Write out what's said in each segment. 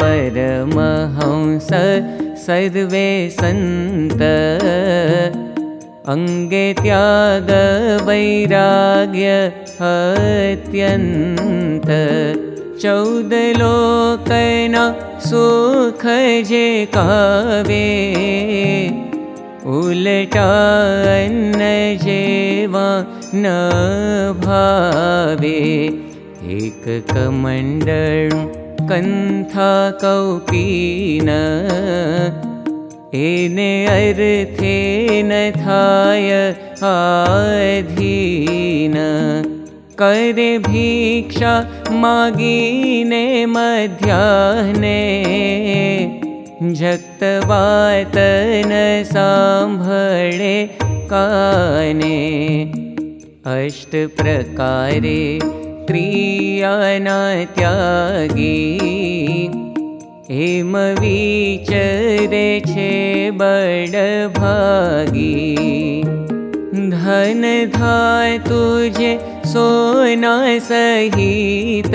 परमहंस सर्वे सन्त अङ्गे त्याग वैराग्य कावे उलटान्न जेवा न भावे। एक कमण्डल कन्था कौपीन एने अर्थे न थाय आधीन। करे भिक्षा मागीने मध्याह्ने। जक्तवातन साम्भळे काने। अष्टप्रकारे प्रियाना त्यागी हेम विचरे बड भागी धन धा तुझे सोना सहित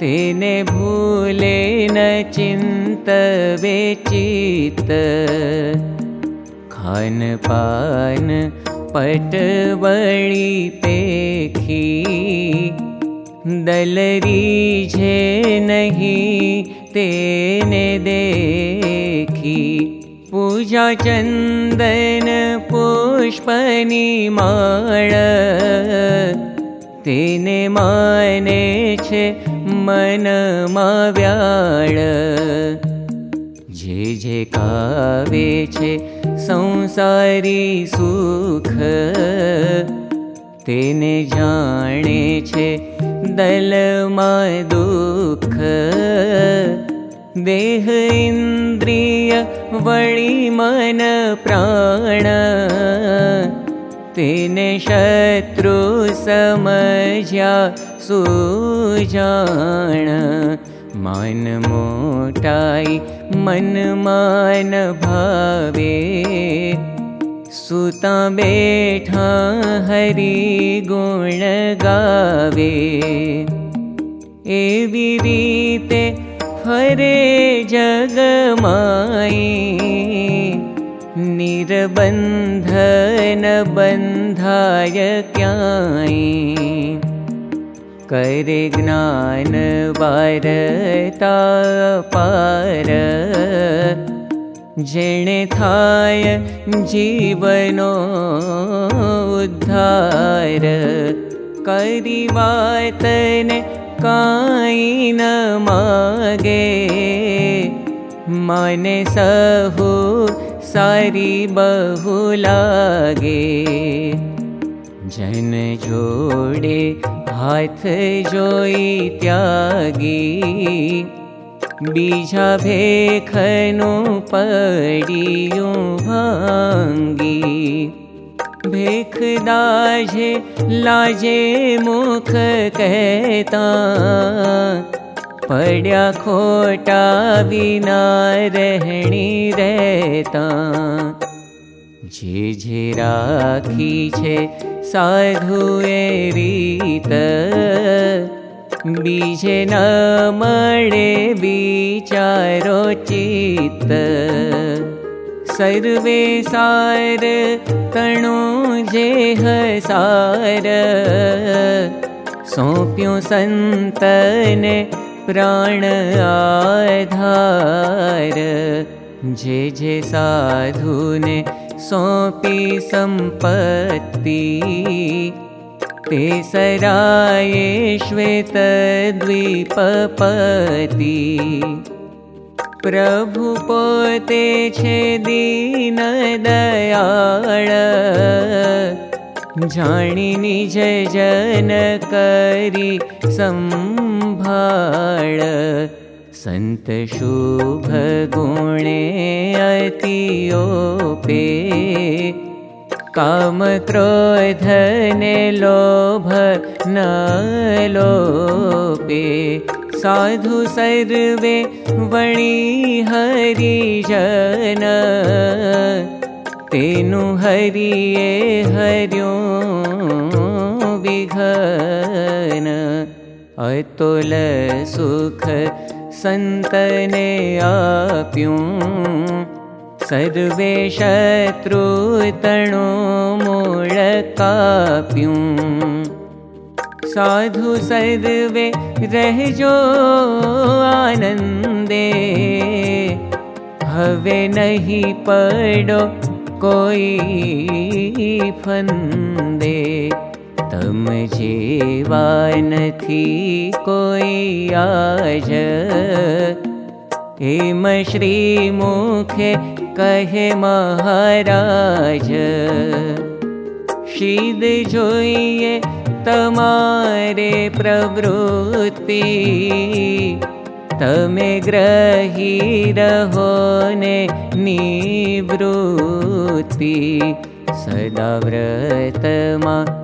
तेने भूले न चिन्त वेचित। खान पान पटवळी पेखी दलरी जे नहीं तेने देखी। पूजा चन्दन पुष्पनी तेने माने छे मन जे जे कावे छे संसारी सुख तेने जाने छे दल मा दुख। देह इन्द्रिय वळि मन प्राण तेने शत्रु समज्या सुजान मोटाई मन मान भावे सुता बेठा हरि गुण गावे। एवी रीते हरे जगमाई निर्बन्धन बन्धाय क्याई करे ज्ञान वारता पार। जेणे थाय जीवनो उद्धार। करी वातने काई न मागे। माने सहु सारी बहु लागे जन जोड़े हाथ जोई त्यागी। बीजा भेखनु पड़ियों भांगी। भेख दाजे लाजे मुख कहता। पड्या खोटा बिना रहनी रहता जे जे राखी छे साधुए रीत। बीजे न मळे विचारो चित्त। सर्वे सार तणु जे हसार। सोप्यो संतने प्राण आधार। जे साधुने सोपी संपत्ति। ते सराये श्वेतद्वीपपति प्रभु पोते छे दीन दयाळ। जाणि निज जन करी संभाळ संत शुभ गुणे अतियोपे। काम क्रोधने लोभ न लोपे साधु सर्वे वणि हरिजन तेनु हरिये हर्यो विघन। अतुल सुख सन्तने सर्वे शत्रु तणो काप्यूं साधु सर्वे रहजो आनन्दे। हवे नहीं पड़ो कोई फंदे जेवा थी कोई आज। हेम श्री मुखे कहे महाराज शीद जोइए तमारे प्रवृत्ति। तमे ग्रही रहो ने निवृत्ति। सदा व्रतमा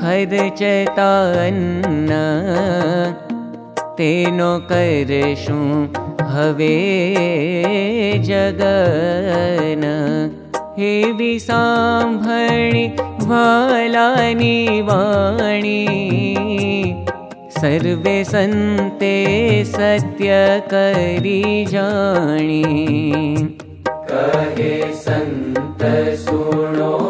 खर्चता अन्न तेनो करशु हवे जगन। हेवी सांभणी वालानी वाणी। सर्वे सन्ते सत्य करी जाणी। कहे संत सुनो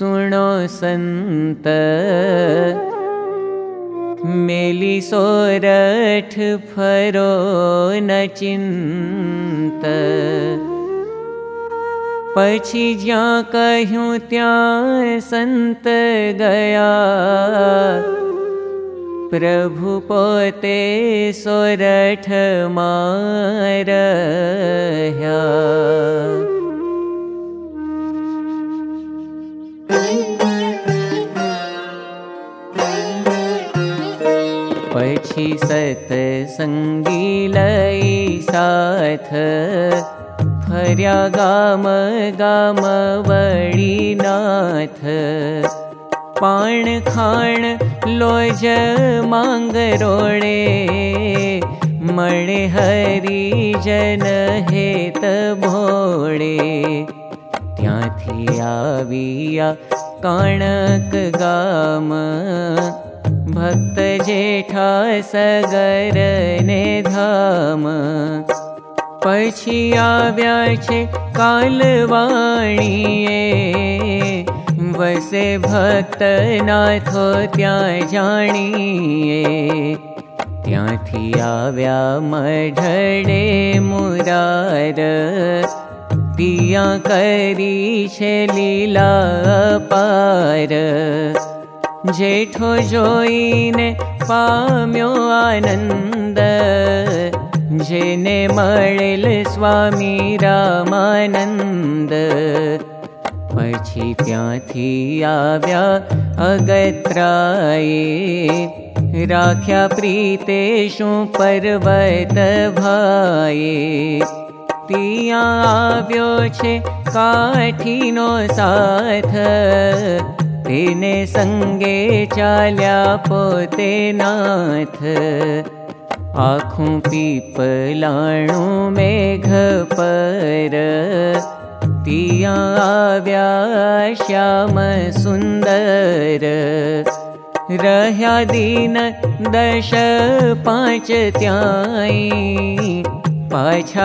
सुनो संत। मेली सोरठ फरो न पछी ज्या कहूँ त्या संत गया। प्रभु पोते सोरठ मारह्या सङ्गीलिथ हर्या गीनाथ पाणखाण लो जाङ्गरोणे मणिहरि जन हे त भोणे कणक गाम भक्त जेठा सगर ने धाम पछी आव्या छे कालवाणीए वसे भक्त नाथो त्या जाणीए ત્યાંથી આવ્યા મઢડે મુરાર પિયા કરી છે લીલા પાર જેઠો જોઈને પામ્યો આનંદ જેને મળેલ સ્વામી રામાનંદ પછી ત્યાંથી આવ્યા અગત્રાએ રાખ્યા પ્રીતે શું પર્વત ભાઈ ત્યાં આવ્યો છે કાઠીનો સાથ ने सङ्गे चल्या पोतेनाथ आखो पीपलाणो मेघपर पिया व्या श्याम सुन्दर्या दीन दश पाचत्याय पाच्छ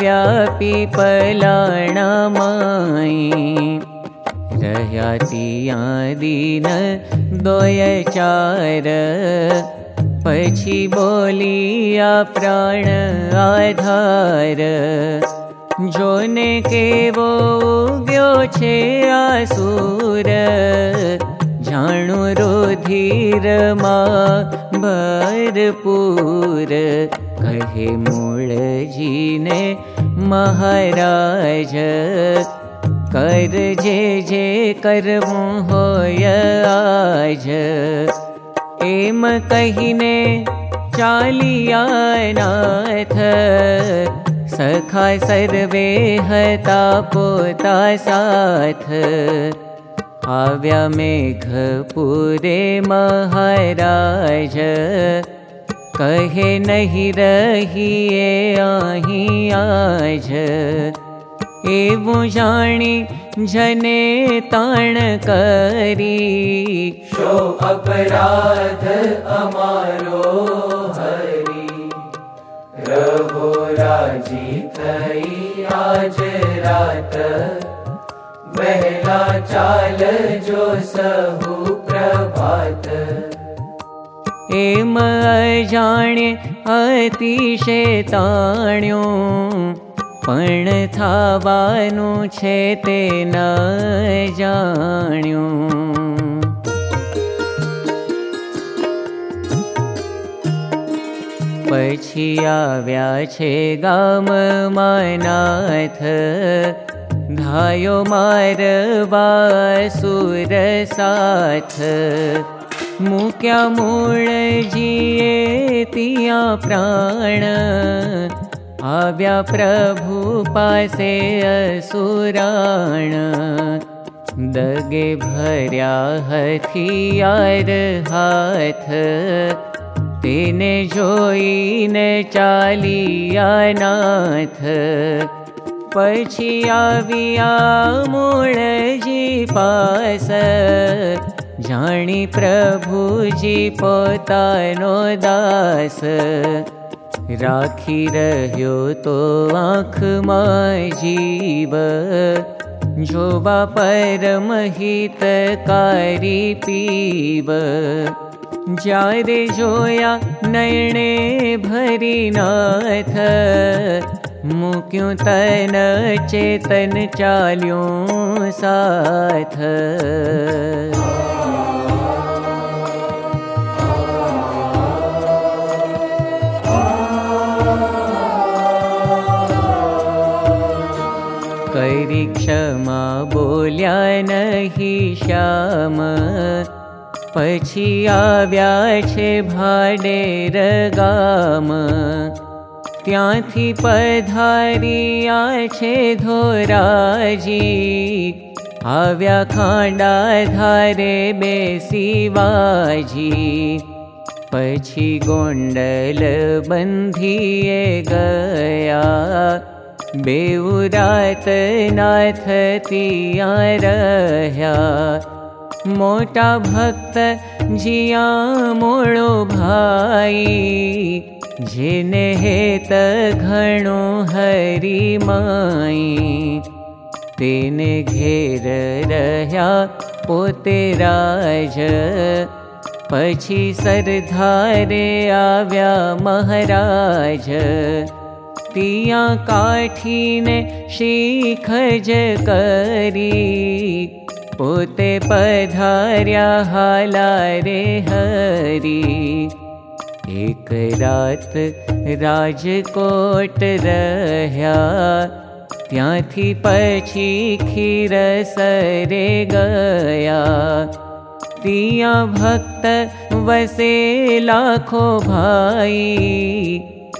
व्या पीपलाणाय रहयातिया दीन दोय चार। पछी बोलिया प्राण आधार। छे आसुर। जाणु रुधिर मा भरपूर। कहे मूल जीने महाराज कर जे जे करवू होय आज। एम कहिने चालिया नाथ सखा सर्वे हता पोता साथ। आव्या मेघ पूरे महाराज कहे नहीं रहिए आही आज एवं जानी जने ताण करी। शो अपराध अमारो हरी। रहो राजी थई आज रात। बहला चाल जो सहु प्रभात। एम अजाणे अतिशे ताण्यो पण थावानु छे ते न जाण्यो पछी आव्या छे गाम मानाथ धायो मारवा सुर साथ मुक्या मूळ जिये तिया प्राण आव्या प्रभु पासे असुराण दगे भर्या हथियार हाथ तेने जोईने चालिया नाथ। पछी आविया मूळजी पास जाणी प्रभुजी पोतानो दास राखी रह्यो तो आँख जीव जोबा परम हितकारी पीव जारे जोया नयने भरी नाथ मुक्यों तन चेतन साथ જાનહી શ્યામ પછી આવ્યા છે ભાડેર ગામ ત્યાંથી પધારિયા છે ધોરાજી આવ્યા ખાંડા ધારે બેસી વાજી પછી ગોંડલ બંધીએ ગયા बेउरात नाथ तिया रह्या मोटा भक्त जिया जो भाई। जीन हेत रह्या पोते राज। पशी सरधारे आव्या महाराज। મહારાજ ત્યાં કાઠીને શીખ જ કરી પોતે પધાર્યા હાલા રે હરી एक रात राजकोट रह्या त्याथी पछी खीर सरे गया तिया भक्त वसे लाखो भाई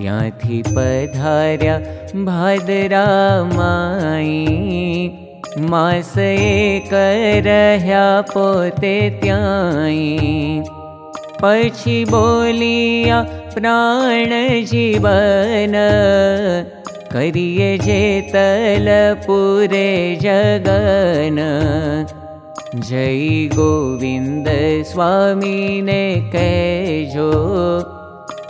ત્યાંથી પધાર્યા ભાદરા માઈ मास करह्या पोते त्याई पछी बोलिया प्राण जीवन करिए जे तल पूरे जगन जय गोविंद स्वामी ने कहजो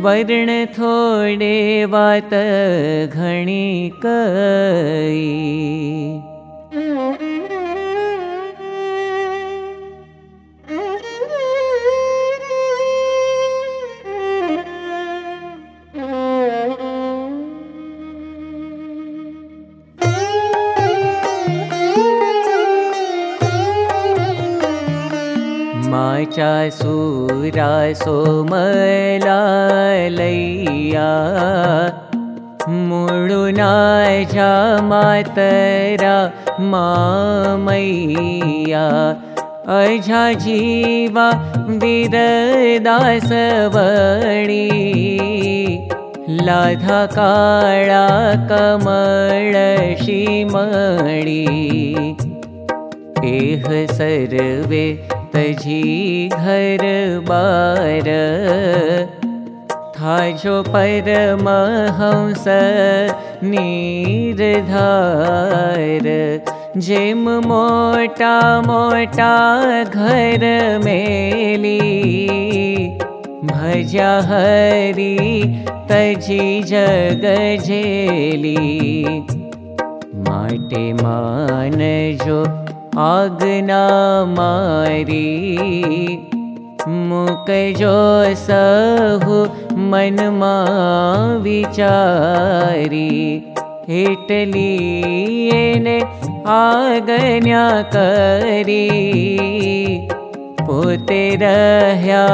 वर्ण थोडे वात घणी कई सूरा सोमला लैया। मुडुना जा मातरा मामैया। अझा जीवा लाधा काळा शिमणी। एह सर्वे तजी घर बार। थाजो परमहंस निर्धार जेम मोटा मोटा घर मेली। भजा हरी तजी जग झेली। माटे मान जो आज्ञा मारी मुक जो सहु मन मा विचारी हेटली ने आज्ञा करी। पोते रह्या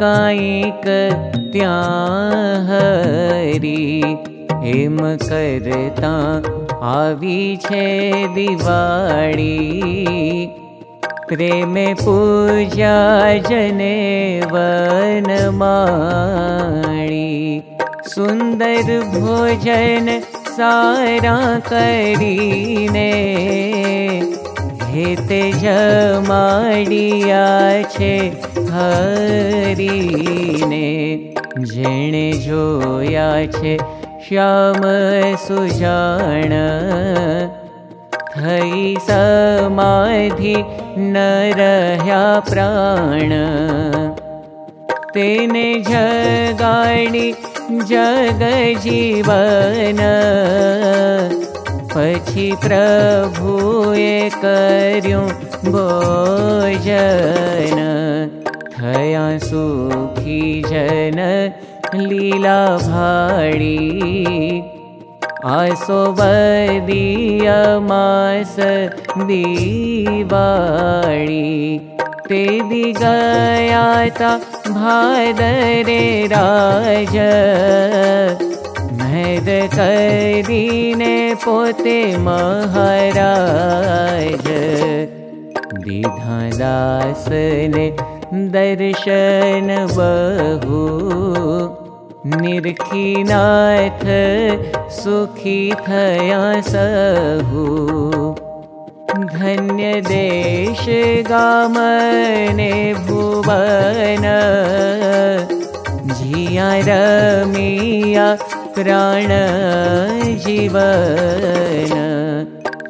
काईक त्या हरी हेम करता छे दिवाड़ी प्रेमे पूजा जने वन माणी सुंदर भोजन सारा करीने। हेते जमाड़िया छे हरीने। जेणे जोया छे श्याम सुजान थई समाधि न रह्या प्राण। तेने जगाड़ी जग जीवन पछी प्रभुए कर्यूं भोजन। थया सुखी जन लीला भाड़ी आसो बदीय मास दीवाड़ी ते दी गया था भादरे राज। करीने पोते महाराज। दीधा दास ने दर्शन बहु निर्खीनाथ सुखी थया सहु। धन्य देश गामने भुवन। जिया रमिया प्राण जीवन।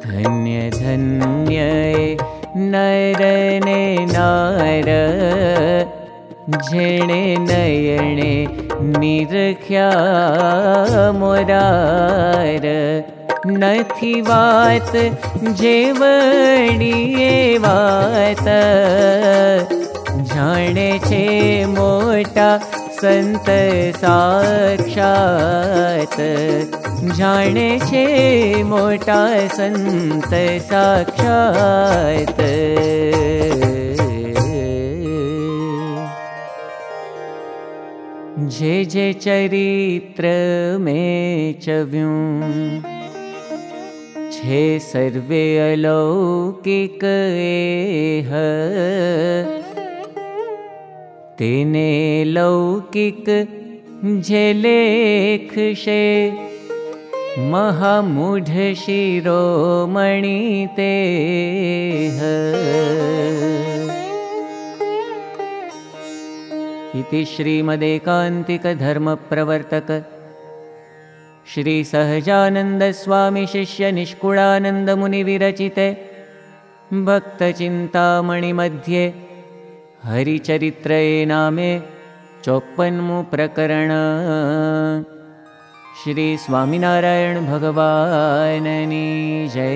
धन्य धन्य नरने नार जेणे नयणे निरख्या मोरार नथी वात जेवणीए वात। जाने छे मोटा संत साक्षात। छे मोटा संत साक्षात जे जे चरित्र में छे सर्वे अलौकिक एह। तेने लौकिक जे लेखशे महामूढ शिरोमणि ते इति श्रीमदेकान्तिकधर्मप्रवर्तक। श्रीसहजानन्दस्वामिशिष्यनिष्कुळानन्दमुनिविरचिते भक्तचिन्तामणिमध्ये हरिचरित्रे नामे चोप्पन्मु प्रकरण श्रीस्वामिनारायणभगवाननी जय